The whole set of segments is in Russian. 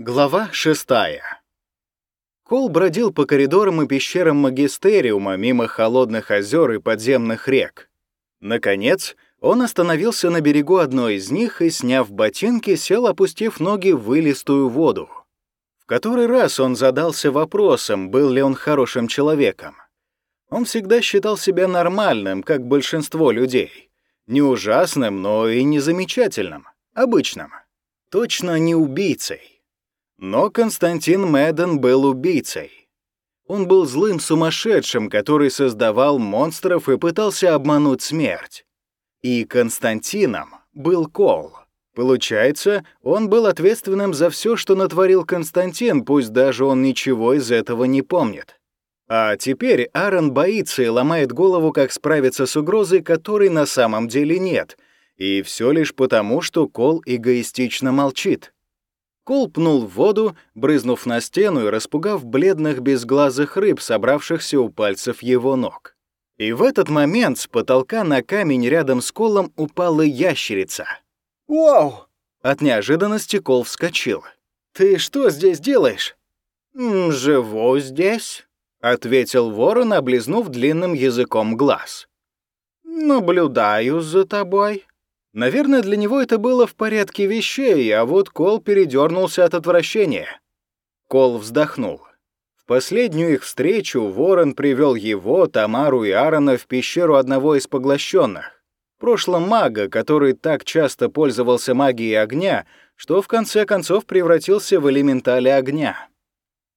Глава шестая. Кол бродил по коридорам и пещерам магистериума мимо холодных озер и подземных рек. Наконец, он остановился на берегу одной из них и, сняв ботинки, сел, опустив ноги в вылистую воду. В который раз он задался вопросом, был ли он хорошим человеком. Он всегда считал себя нормальным, как большинство людей. Не ужасным, но и не замечательным, обычным. Точно не убийцей. Но Константин Мэдден был убийцей. Он был злым сумасшедшим, который создавал монстров и пытался обмануть смерть. И Константином был Кол. Получается, он был ответственным за все, что натворил Константин, пусть даже он ничего из этого не помнит. А теперь Аарон боится и ломает голову, как справиться с угрозой, которой на самом деле нет, и все лишь потому, что Кол эгоистично молчит. Кол пнул в воду, брызнув на стену и распугав бледных безглазых рыб, собравшихся у пальцев его ног. И в этот момент с потолка на камень рядом с Колом упала ящерица. «Вау!» От неожиданности Кол вскочил. «Ты что здесь делаешь?» «Живу здесь», — ответил ворон, облизнув длинным языком глаз. «Наблюдаю за тобой». Наверное, для него это было в порядке вещей, а вот Кол передернулся от отвращения. Кол вздохнул. В последнюю их встречу Ворон привел его, Тамару и Аарона в пещеру одного из поглощенных. Прошлом мага, который так часто пользовался магией огня, что в конце концов превратился в элементали огня.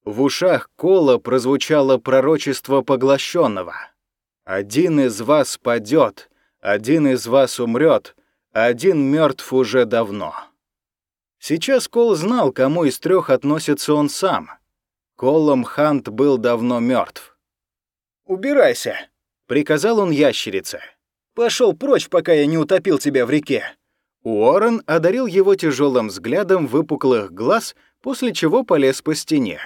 В ушах Кола прозвучало пророчество поглощенного. «Один из вас падет, один из вас умрет, один мертв уже давно. Сейчас Кол знал, кому из трех относится он сам. Колом Хант был давно мертв. «Убирайся», — приказал он ящерице. «Пошел прочь, пока я не утопил тебя в реке». Уоррен одарил его тяжелым взглядом выпуклых глаз, после чего полез по стене.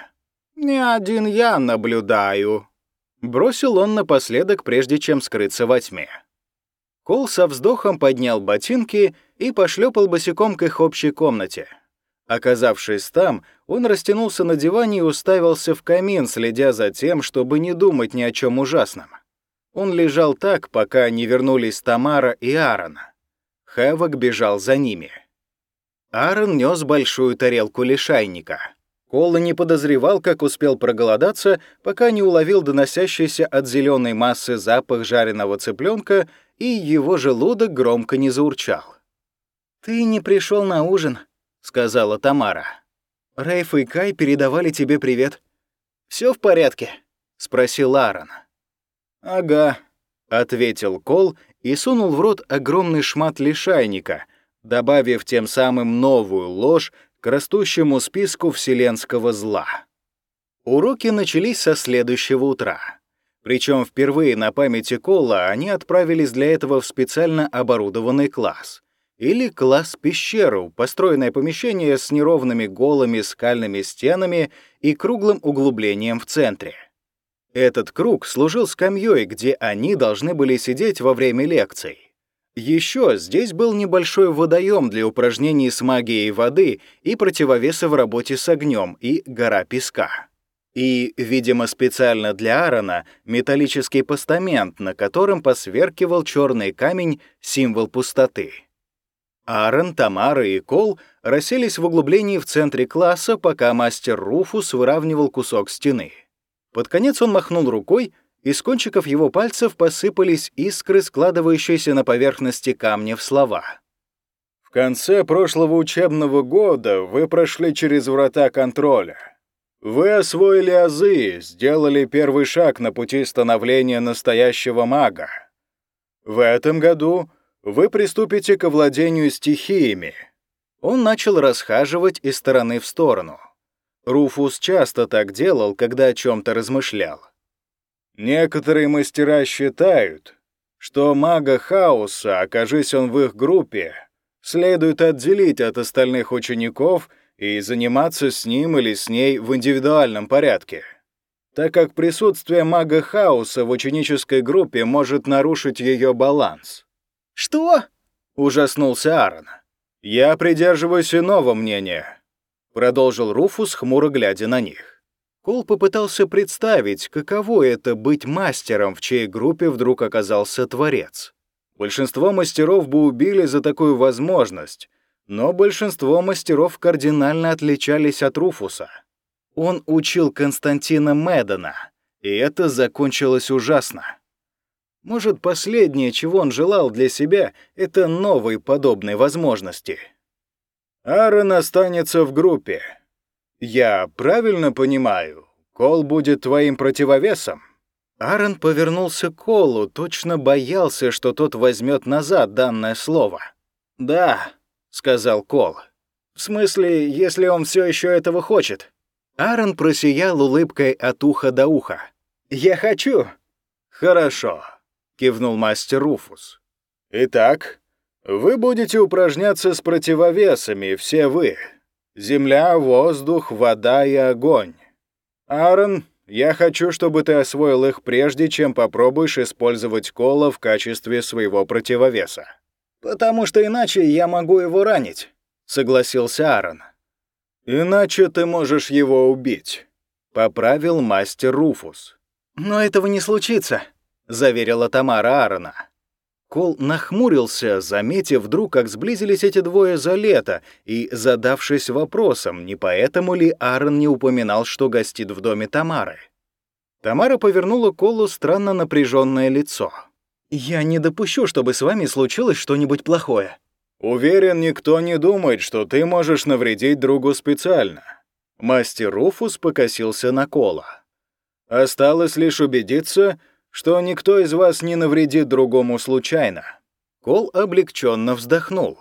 «Не один я наблюдаю», — бросил он напоследок, прежде чем скрыться во тьме. Кол со вздохом поднял ботинки и пошлепал босиком к их общей комнате. Оказавшись там, он растянулся на диване и уставился в камин, следя за тем, чтобы не думать ни о чем ужасном. Он лежал так, пока не вернулись Тамара и Аарон. Хэвок бежал за ними. Аарон нес большую тарелку лишайника. Кола не подозревал, как успел проголодаться, пока не уловил доносящийся от зеленой массы запах жареного цыпленка и его желудок громко не заурчал. «Ты не пришел на ужин», — сказала Тамара. «Рейф и Кай передавали тебе привет». Все в порядке?» — спросил Аарон. «Ага», — ответил Кол и сунул в рот огромный шмат лишайника, добавив тем самым новую ложь к растущему списку вселенского зла. Уроки начались со следующего утра. Причем впервые на памяти Колла они отправились для этого в специально оборудованный класс. Или класс-пещеру, построенное помещение с неровными голыми скальными стенами и круглым углублением в центре. Этот круг служил скамьей, где они должны были сидеть во время лекций. Еще здесь был небольшой водоем для упражнений с магией воды и противовеса в работе с огнем и гора песка. И, видимо, специально для Аарона, металлический постамент, на котором посверкивал черный камень, символ пустоты. Аарон, Тамара и Кол расселись в углублении в центре класса, пока мастер Руфус выравнивал кусок стены. Под конец он махнул рукой, и с кончиков его пальцев посыпались искры, складывающиеся на поверхности камня в слова. «В конце прошлого учебного года вы прошли через врата контроля», вы освоили азы, сделали первый шаг на пути становления настоящего мага. В этом году вы приступите к владению стихиями. Он начал расхаживать из стороны в сторону. Руфус часто так делал, когда о чем-то размышлял. Некоторые мастера считают, что мага хаоса, окажись он в их группе, следует отделить от остальных учеников — и заниматься с ним или с ней в индивидуальном порядке, так как присутствие мага хаоса в ученической группе может нарушить ее баланс. «Что?» — ужаснулся Аарон. «Я придерживаюсь иного мнения». продолжил Руфус, хмуро глядя на них. Кол попытался представить, каково это быть мастером, в чьей группе вдруг оказался творец. Большинство мастеров бы убили за такую возможность, но большинство мастеров кардинально отличались от Руфуса. Он учил Константина Медона, и это закончилось ужасно. Может, последнее, чего он желал для себя, это новой подобной возможности. Аарон останется в группе. Я правильно понимаю, Кол будет твоим противовесом? Аарон повернулся к Колу, точно боялся, что тот возьмет назад данное слово. «Да», — сказал Кол. «В смысле, если он все еще этого хочет?» Аарон просиял улыбкой от уха до уха. «Я хочу». «Хорошо», — кивнул мастер Руфус. «Итак, вы будете упражняться с противовесами, все вы. Земля, воздух, вода и огонь. Аарон, я хочу, чтобы ты освоил их прежде, чем попробуешь использовать кола в качестве своего противовеса. Потому что иначе я могу его ранить, согласился Аарон. Иначе ты можешь его убить, поправил мастер Руфус. Но этого не случится, заверила Тамара Аарона. Кол нахмурился, заметив вдруг, как сблизились эти двое за лето, и задавшись вопросом, не поэтому ли Аарон не упоминал, что гостит в доме Тамары. Тамара повернула Колу странно напряженное лицо. «Я не допущу, чтобы с вами случилось что-нибудь плохое». «Уверен, никто не думает, что ты можешь навредить другу специально». Мастер Руфус покосился на Кола. «Осталось лишь убедиться, что никто из вас не навредит другому случайно». Кол облегченно вздохнул.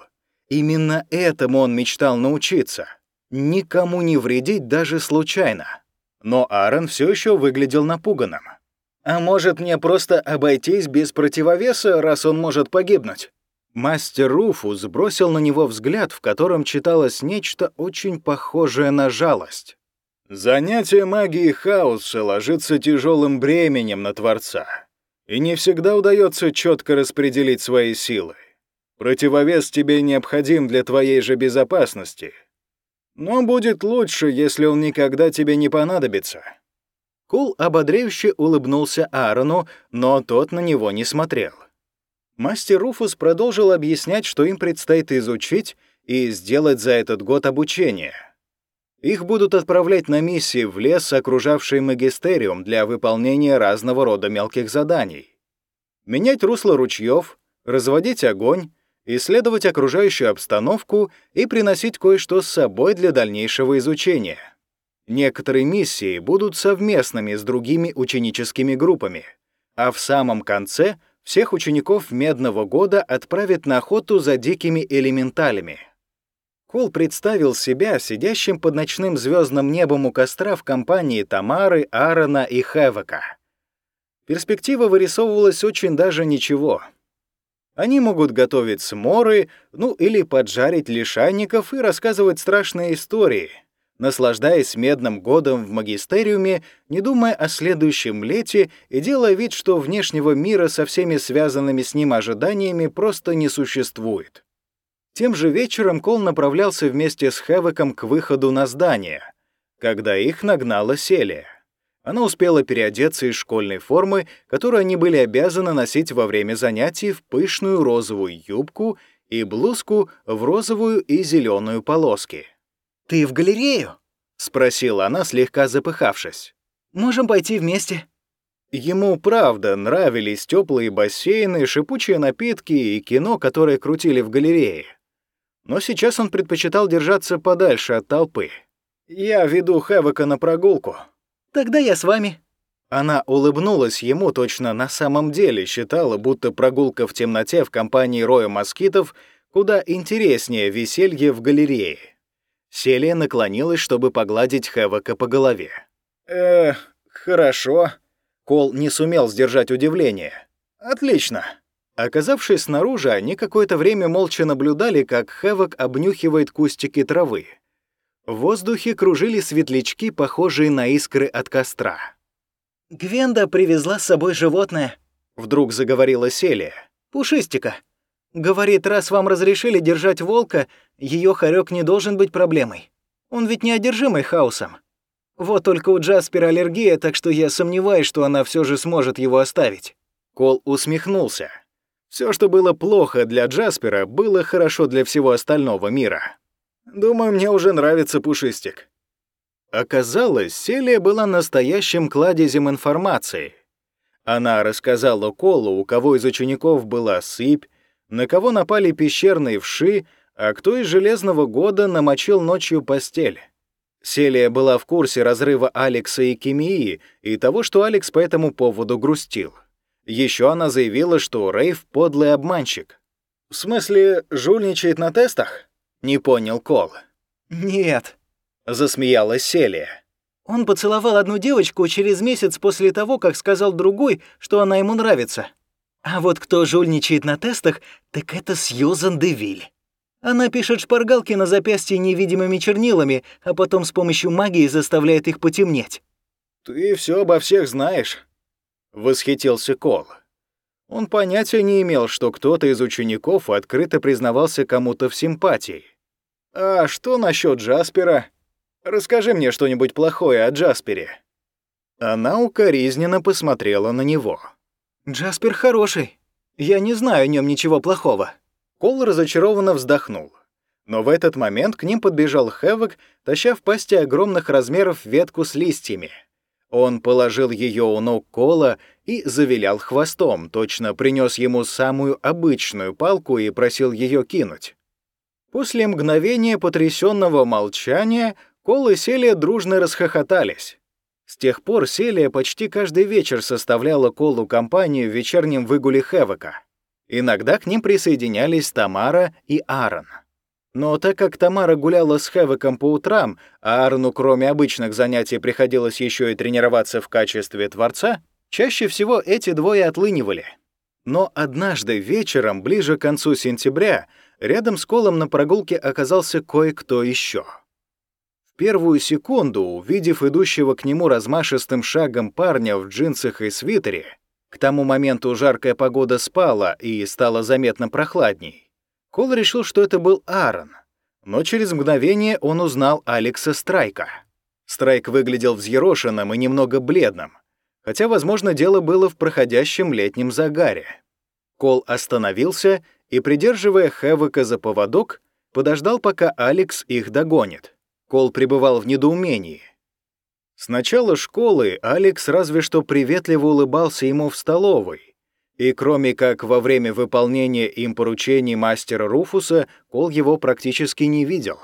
Именно этому он мечтал научиться. Никому не вредить даже случайно. Но Аарон все еще выглядел напуганным. «А может, мне просто обойтись без противовеса, раз он может погибнуть?» Мастер Руфус бросил на него взгляд, в котором читалось нечто очень похожее на жалость. Занятие магией хаоса ложится тяжелым бременем на Творца, и не всегда удается четко распределить свои силы. Противовес тебе необходим для твоей же безопасности, но будет лучше, если он никогда тебе не понадобится». Кул ободряюще улыбнулся Аарону, но тот на него не смотрел. Мастер Руфус продолжил объяснять, что им предстоит изучить и сделать за этот год обучение — их будут отправлять на миссии в лес, окружавший магистериум, для выполнения разного рода мелких заданий. Менять русло ручьев, разводить огонь, исследовать окружающую обстановку и приносить кое-что с собой для дальнейшего изучения. Некоторые миссии будут совместными с другими ученическими группами, а в самом конце всех учеников Медного года отправят на охоту за дикими элементалями — Кол представил себя сидящим под ночным звездным небом у костра в компании Тамары, Аарона и Хевека. Перспектива вырисовывалась очень даже ничего. Они могут готовить сморы, ну или поджарить лишайников и рассказывать страшные истории, наслаждаясь медным годом в магистериуме, не думая о следующем лете и делая вид, что внешнего мира со всеми связанными с ним ожиданиями просто не существует. Тем же вечером Кол направлялся вместе с Хэвоком к выходу на здание, когда их нагнала Селия. Она успела переодеться из школьной формы, которую они были обязаны носить во время занятий в пышную розовую юбку и блузку в розовую и зеленую полоски. «Ты в галерею?» — спросила она, слегка запыхавшись. «Можем пойти вместе». Ему, правда, нравились теплые бассейны, шипучие напитки и кино, которое крутили в галерее но сейчас он предпочитал держаться подальше от толпы. «Я веду Хэвока на прогулку». «Тогда я с вами». Она улыбнулась ему точно на самом деле, считала, будто прогулка в темноте в компании роя москитов куда интереснее веселье в галерее. Селия наклонилась, чтобы погладить Хэвока по голове. «Э, хорошо». Кол не сумел сдержать удивление. «Отлично». Оказавшись снаружи, они какое-то время молча наблюдали, как Хэвок обнюхивает кустики травы. В воздухе кружили светлячки, похожие на искры от костра. «Гвенда привезла с собой животное», — вдруг заговорила Селия. «Пушистика. Говорит, раз вам разрешили держать волка, ее хорек не должен быть проблемой. Он ведь не одержимый хаосом. Вот только у Джаспера аллергия, так что я сомневаюсь, что она все же сможет его оставить». Кол усмехнулся. Все, что было плохо для Джаспера, было хорошо для всего остального мира. Думаю, мне уже нравится Пушистик. Оказалось, Селия была настоящим кладезем информации. Она рассказала Колу, у кого из учеников была сыпь, на кого напали пещерные вши, а кто из Железного года намочил ночью постель. Селия была в курсе разрыва Алекса и Кемии и того, что Алекс по этому поводу грустил. Еще она заявила, что Рейв — подлый обманщик. «В смысле, жульничает на тестах?» — не понял Кол. «Нет», — засмеялась Селия. «Он поцеловал одну девочку через месяц после того, как сказал другой, что она ему нравится. А вот кто жульничает на тестах, так это Сьюзан Девиль. Она пишет шпаргалки на запястье невидимыми чернилами, а потом с помощью магии заставляет их потемнеть». «Ты все обо всех знаешь», — восхитился Кол. Он понятия не имел, что кто-то из учеников открыто признавался кому-то в симпатии. «А что насчет Джаспера? Расскажи мне что-нибудь плохое о Джаспере». Она укоризненно посмотрела на него. «Джаспер хороший. Я не знаю о нем ничего плохого». Кол разочарованно вздохнул. Но в этот момент к ним подбежал Хэвок, таща в пасти огромных размеров ветку с листьями. Он положил ее у ног Кола и завилял хвостом, точно принес ему самую обычную палку и просил ее кинуть. После мгновения потрясенного молчания Кол и Селия дружно расхохотались. С тех пор Селия почти каждый вечер составляла Колу компанию в вечернем выгуле Хевока. Иногда к ним присоединялись Тамара и Аарон. Но так как Тамара гуляла с Хевоком по утрам, а Аарону кроме обычных занятий приходилось еще и тренироваться в качестве творца, чаще всего эти двое отлынивали. Но однажды вечером, ближе к концу сентября, рядом с Колом на прогулке оказался кое-кто еще первую секунду, увидев идущего к нему размашистым шагом парня в джинсах и свитере, к тому моменту жаркая погода спала и стало заметно прохладней, Кол решил, что это был Аарон. Но через мгновение он узнал Алекса Страйка. Страйк выглядел взъерошенным и немного бледным, хотя, возможно, дело было в проходящем летнем загаре. Кол остановился и, придерживая Хэвока за поводок, подождал, пока Алекс их догонит. Кол пребывал в недоумении. С начала школы Алекс разве что приветливо улыбался ему в столовой, и кроме как во время выполнения им поручений мастера Руфуса, Кол его практически не видел.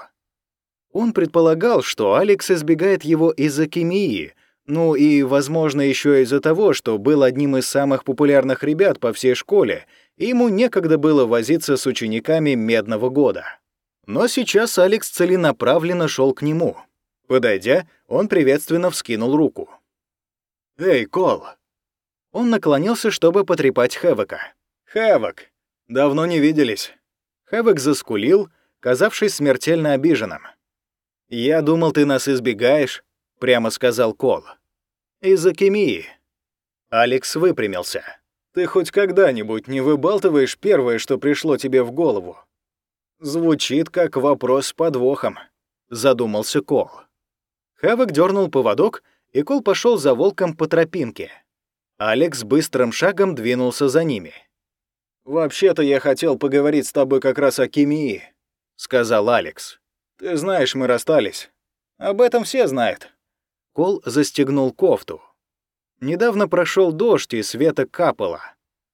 Он предполагал, что Алекс избегает его из-за химии, ну и, возможно, еще из-за того, что был одним из самых популярных ребят по всей школе, и ему некогда было возиться с учениками медного года. Но сейчас Алекс целенаправленно шел к нему. Подойдя, он приветственно вскинул руку. «Эй, Кол!» Он наклонился, чтобы потрепать Хэвока. «Хэвок! Давно не виделись!» Хэвок заскулил, казавшись смертельно обиженным. «Я думал, ты нас избегаешь», — прямо сказал Кол. «Из-за химии». Алекс выпрямился. «Ты хоть когда-нибудь не выбалтываешь первое, что пришло тебе в голову?» Звучит как вопрос с подвохом, задумался Кол. Хэвок дернул поводок, и Кол пошел за волком по тропинке. Алекс быстрым шагом двинулся за ними. «Вообще-то я хотел поговорить с тобой как раз о химии», — сказал Алекс. «Ты знаешь, мы расстались. Об этом все знают». Кол застегнул кофту. Недавно прошел дождь, и света капало.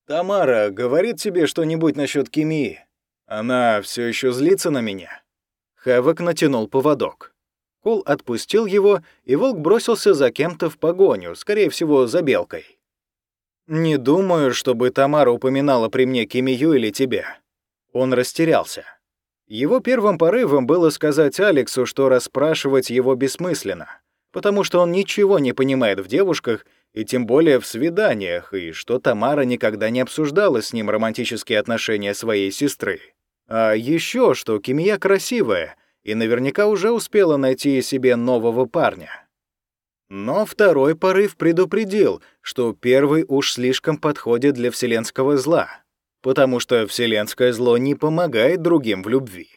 «Тамара говорит тебе что-нибудь насчет химии?» Она все еще злится на меня. Хэвок натянул поводок. Кол отпустил его, и волк бросился за кем-то в погоню, скорее всего, за белкой. «Не думаю, чтобы Тамара упоминала при мне Кимию или тебя». Он растерялся. Его первым порывом было сказать Алексу, что расспрашивать его бессмысленно, потому что он ничего не понимает в девушках и тем более в свиданиях, и что Тамара никогда не обсуждала с ним романтические отношения своей сестры. А еще что Кимия красивая и наверняка уже успела найти себе нового парня. Но второй порыв предупредил, что первый уж слишком подходит для вселенского зла, потому что вселенское зло не помогает другим в любви.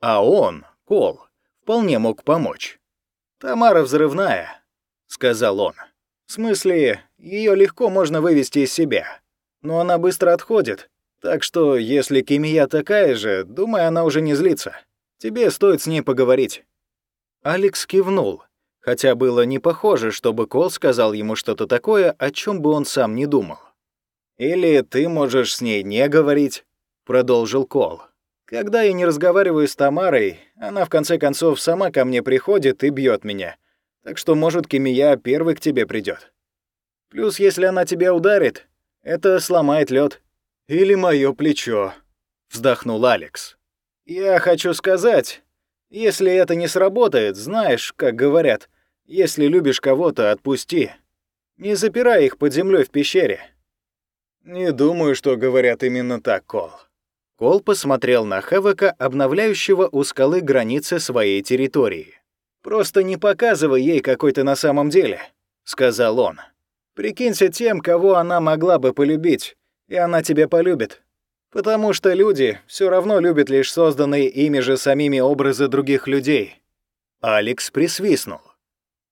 А он, Кол, вполне мог помочь. «Тамара взрывная», — сказал он. «В смысле, ее легко можно вывести из себя, но она быстро отходит, так что если Кимия такая же, думаю, она уже не злится. Тебе стоит с ней поговорить». Алекс кивнул, хотя было не похоже, чтобы Кол сказал ему что-то такое, о чем бы он сам не думал. «Или ты можешь с ней не говорить», — продолжил Кол. «Когда я не разговариваю с Тамарой, она в конце концов сама ко мне приходит и бьет меня, так что, может, Кимия первый к тебе придет. Плюс, если она тебя ударит, это сломает лед. Или мое плечо», — вздохнул Алекс. «Я хочу сказать, если это не сработает, знаешь, как говорят, если любишь кого-то, отпусти. Не запирай их под землей в пещере». «Не думаю, что говорят именно так, Кол». Кол посмотрел на Хэвока, обновляющего у скалы границы своей территории. «Просто не показывай ей, какой ты на самом деле», — сказал он. «Прикинься тем, кого она могла бы полюбить, и она тебя полюбит. Потому что люди все равно любят лишь созданные ими же самими образы других людей. Алекс присвистнул.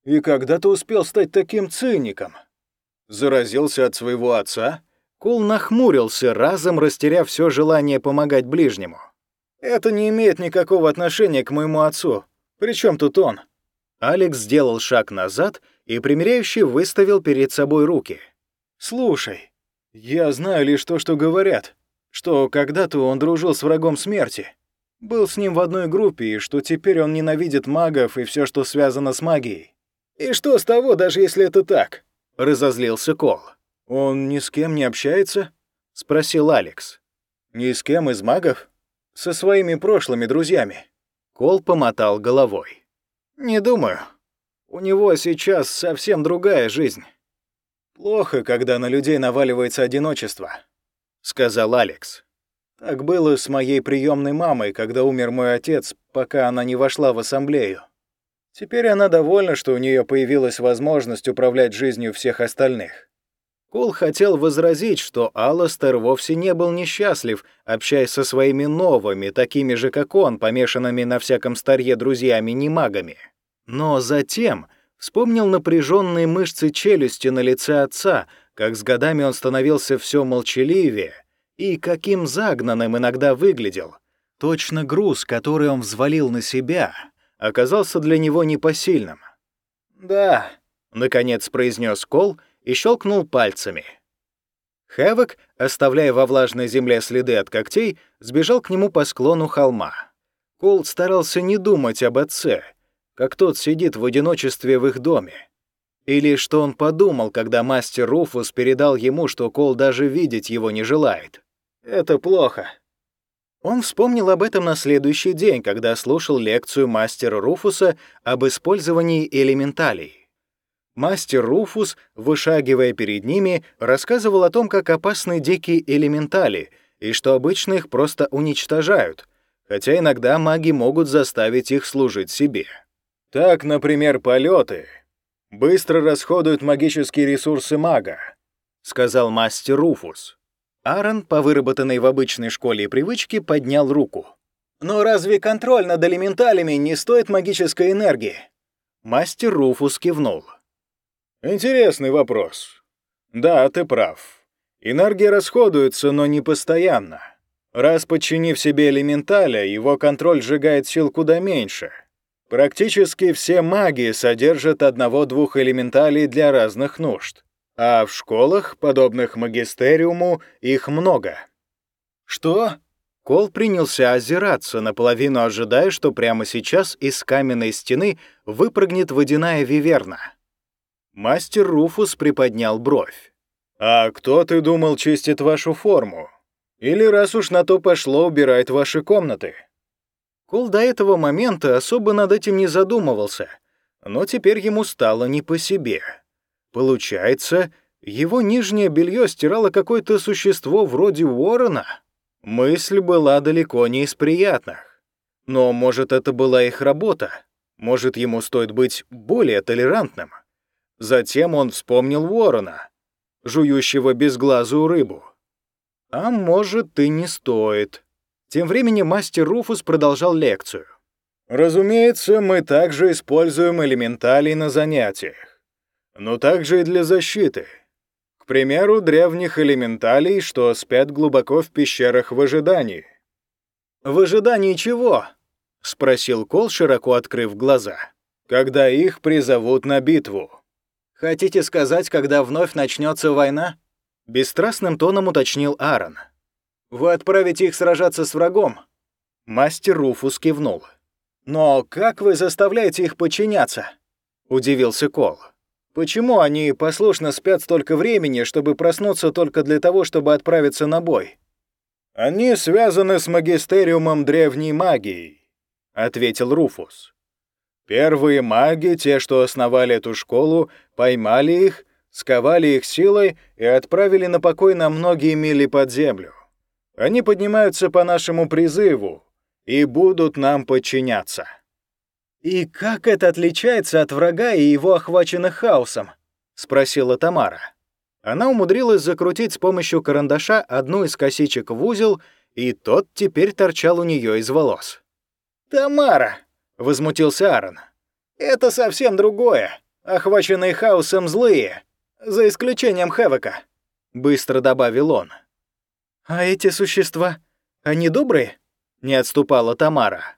«И когда ты успел стать таким циником?» Заразился от своего отца? Кул нахмурился, разом растеряв все желание помогать ближнему. «Это не имеет никакого отношения к моему отцу. Причем тут он?» Алекс сделал шаг назад и примиряюще выставил перед собой руки. «Слушай, я знаю лишь то, что говорят что когда-то он дружил с врагом смерти, был с ним в одной группе, и что теперь он ненавидит магов и все, что связано с магией. «И что с того, даже если это так?» — разозлился Кол. «Он ни с кем не общается?» — спросил Алекс. «Ни с кем из магов? Со своими прошлыми друзьями?» Кол помотал головой. «Не думаю. У него сейчас совсем другая жизнь. Плохо, когда на людей наваливается одиночество сказал Алекс. Так было с моей приемной мамой, когда умер мой отец, пока она не вошла в ассамблею. Теперь она довольна, что у нее появилась возможность управлять жизнью всех остальных. Кул хотел возразить, что Алластер вовсе не был несчастлив, общаясь со своими новыми, такими же, как он, помешанными на всяком старье друзьями-немагами. Но затем вспомнил напряженные мышцы челюсти на лице отца — как с годами он становился все молчаливее и каким загнанным иногда выглядел. Точно груз, который он взвалил на себя, оказался для него непосильным. «Да», — наконец произнес Кол и щелкнул пальцами. Хэвок, оставляя во влажной земле следы от когтей, сбежал к нему по склону холма. Кол старался не думать об отце, как тот сидит в одиночестве в их доме. Или что он подумал, когда мастер Руфус передал ему, что Кол даже видеть его не желает. Это плохо. Он вспомнил об этом на следующий день, когда слушал лекцию мастера Руфуса об использовании элементалей. Мастер Руфус, вышагивая перед ними, рассказывал о том, как опасны дикие элементали, и что обычно их просто уничтожают, хотя иногда маги могут заставить их служить себе. Так, например, полеты быстро расходуют магические ресурсы мага», — сказал мастер Руфус. Аарон, по выработанной в обычной школе привычке, поднял руку. «Но разве контроль над элементалями не стоит магической энергии?» Мастер Руфус кивнул. «Интересный вопрос. Да, ты прав. Энергия расходуется, но не постоянно. Раз подчинив себе элементаля, его контроль сжигает сил куда меньше — Практически все маги содержат одного-двух элементалей для разных нужд, а в школах, подобных магистериуму, их много. Что? Кол принялся озираться, наполовину ожидая, что прямо сейчас из каменной стены выпрыгнет водяная виверна. Мастер Руфус приподнял бровь. «А кто, ты думал, чистит вашу форму? Или раз уж на то пошло, убирает ваши комнаты?» Кол до этого момента особо над этим не задумывался, но теперь ему стало не по себе. Получается, его нижнее белье стирало какое-то существо вроде Уоррена? Мысль была далеко не из приятных. Но, может, это была их работа? Может, ему стоит быть более толерантным? Затем он вспомнил Уоррена, жующего безглазую рыбу. А может, и не стоит. Тем временем мастер Руфус продолжал лекцию. Разумеется, мы также используем элементали на занятиях, но также и для защиты. К примеру, древних элементалей, что спят глубоко в пещерах в ожидании. «В ожидании чего?» — спросил Кол, широко открыв глаза. «Когда их призовут на битву». «Хотите сказать, когда вновь начнется война?» — бесстрастным тоном уточнил Аарон. «Вы отправите их сражаться с врагом?» Мастер Руфус кивнул. «Но как вы заставляете их подчиняться?» — удивился Кол. «Почему они послушно спят столько времени, чтобы проснуться только для того, чтобы отправиться на бой?» «Они связаны с магистериумом древней магии», — ответил Руфус. «Первые маги, те, что основали эту школу, поймали их, сковали их силой и отправили на покой на многие мили под землю. Они поднимаются по нашему призыву и будут нам подчиняться». «И как это отличается от врага и его охваченных хаосом?» — спросила Тамара. Она умудрилась закрутить с помощью карандаша одну из косичек в узел, и тот теперь торчал у нее из волос. «Тамара!» — возмутился Аарон. «Это совсем другое. Охваченные хаосом злые, за исключением Хэвока», — быстро добавил он. «А эти существа, они добрые?» — не отступала Тамара.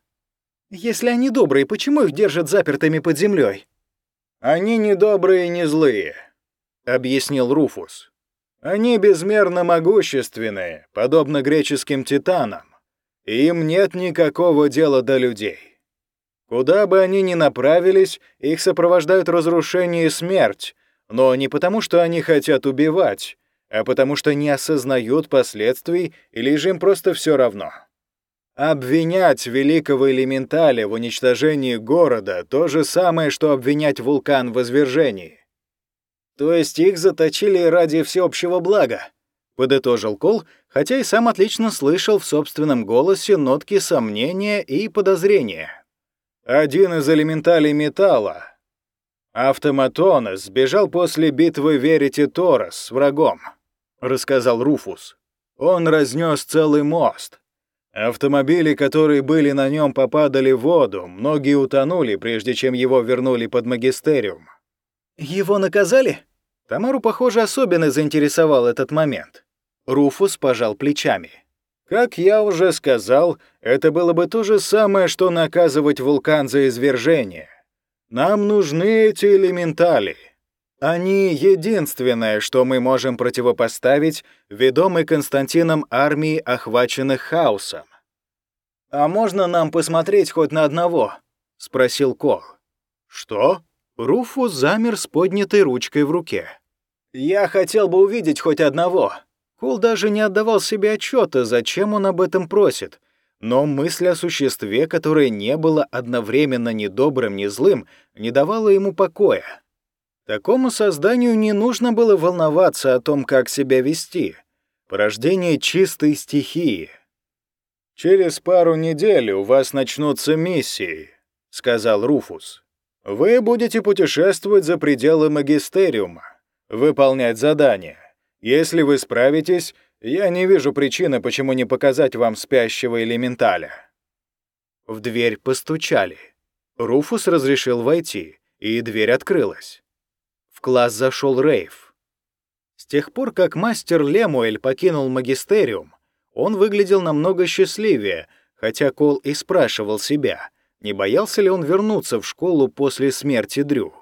«Если они добрые, почему их держат запертыми под землей? «Они не добрые не злые», объяснил Руфус. Они безмерно могущественные, подобно греческим титанам, и им нет никакого дела до людей. Куда бы они ни направились, их сопровождают разрушение и смерть, но не потому, что они хотят убивать, а потому что не осознают последствий или же им просто все равно. Обвинять великого элементаля в уничтожении города — то же самое, что обвинять вулкан в извержении. То есть их заточили ради всеобщего блага, подытожил Кол, хотя и сам отлично слышал в собственном голосе нотки сомнения и подозрения. Один из элементалей металла, Автоматонос, сбежал после битвы Верите Торос с врагом, рассказал Руфус. Он разнес целый мост. Автомобили, которые были на нем, попадали в воду, многие утонули, прежде чем его вернули под магистериум. «Его наказали?» Тамару, похоже, особенно заинтересовал этот момент. Руфус пожал плечами. «Как я уже сказал, это было бы то же самое, что наказывать вулкан за извержение. Нам нужны эти элементали. Они единственное, что мы можем противопоставить ведомой Константином армии, охваченных хаосом. «А можно нам посмотреть хоть на одного?» — спросил Кол. «Что?» Руфус замер с поднятой ручкой в руке. «Я хотел бы увидеть хоть одного». Кол даже не отдавал себе отчета, зачем он об этом просит. Но мысль о существе, которое не было одновременно ни добрым, ни злым, не давала ему покоя. Такому созданию не нужно было волноваться о том, как себя вести. Порождение чистой стихии. «Через пару недель у вас начнутся миссии», — сказал Руфус. Вы будете путешествовать за пределы магистериума, выполнять задания. Если вы справитесь, я не вижу причины, почему не показать вам спящего элементаля». В дверь постучали. Руфус разрешил войти, и дверь открылась. В класс зашел Рейв. С тех пор, как мастер Лемуэль покинул магистериум, он выглядел намного счастливее, хотя Кол и спрашивал себя — не боялся ли он вернуться в школу после смерти Дрю?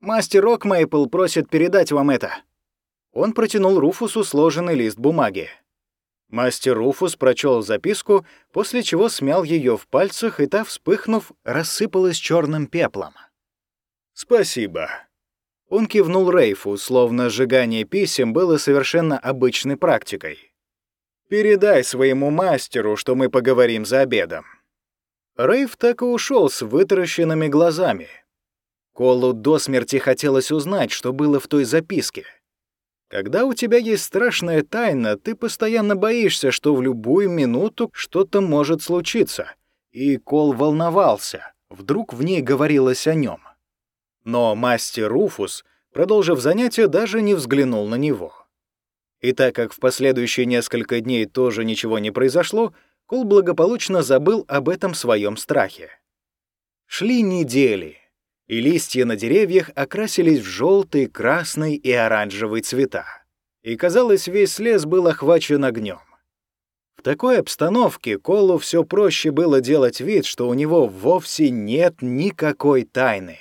«Мастер Рокмейпл просит передать вам это». Он протянул Руфусу сложенный лист бумаги. Мастер Руфус прочел записку, после чего смял ее в пальцах, и та, вспыхнув, рассыпалась черным пеплом. «Спасибо». Он кивнул Рейфу, словно сжигание писем было совершенно обычной практикой. «Передай своему мастеру, что мы поговорим за обедом». Рейв так и ушел с вытаращенными глазами. Колу до смерти хотелось узнать, что было в той записке. Когда у тебя есть страшная тайна, ты постоянно боишься, что в любую минуту что-то может случиться. И Кол волновался, вдруг в ней говорилось о нем. Но мастер Руфус, продолжив занятие, даже не взглянул на него. И так как в последующие несколько дней тоже ничего не произошло, Кол благополучно забыл об этом своем страхе. Шли недели, и листья на деревьях окрасились в желтый, красный и оранжевый цвета. И, казалось, весь лес был охвачен огнем. В такой обстановке Колу все проще было делать вид, что у него вовсе нет никакой тайны.